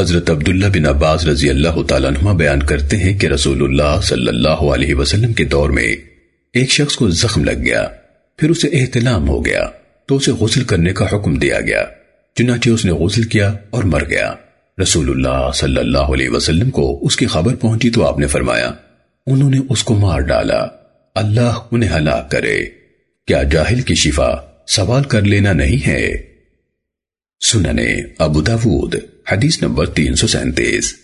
حضرت عبداللہ بن عباس رضی اللہ تعالیٰ عنہ بیان کرتے ہیں کہ رسول اللہ صلی اللہ علیہ وسلم کے دور میں ایک شخص کو زخم لگ گیا، پھر اسے احتلام ہو گیا تو اسے غسل کرنے کا حکم دیا گیا، چنانچہ اس نے غسل کیا اور مر گیا۔ رسول اللہ صلی اللہ علیہ وسلم کو اس کی خبر پہنچی تو آپ نے فرمایا، انہوں نے اس کو مار ڈالا۔ اللہ انہیں ہلاک کرے۔ کیا جاہل کی شفا سوال کر لینا نہیں ہے؟ سننے ابو داود۔ حدیث نمبر تین سو سینتیس۔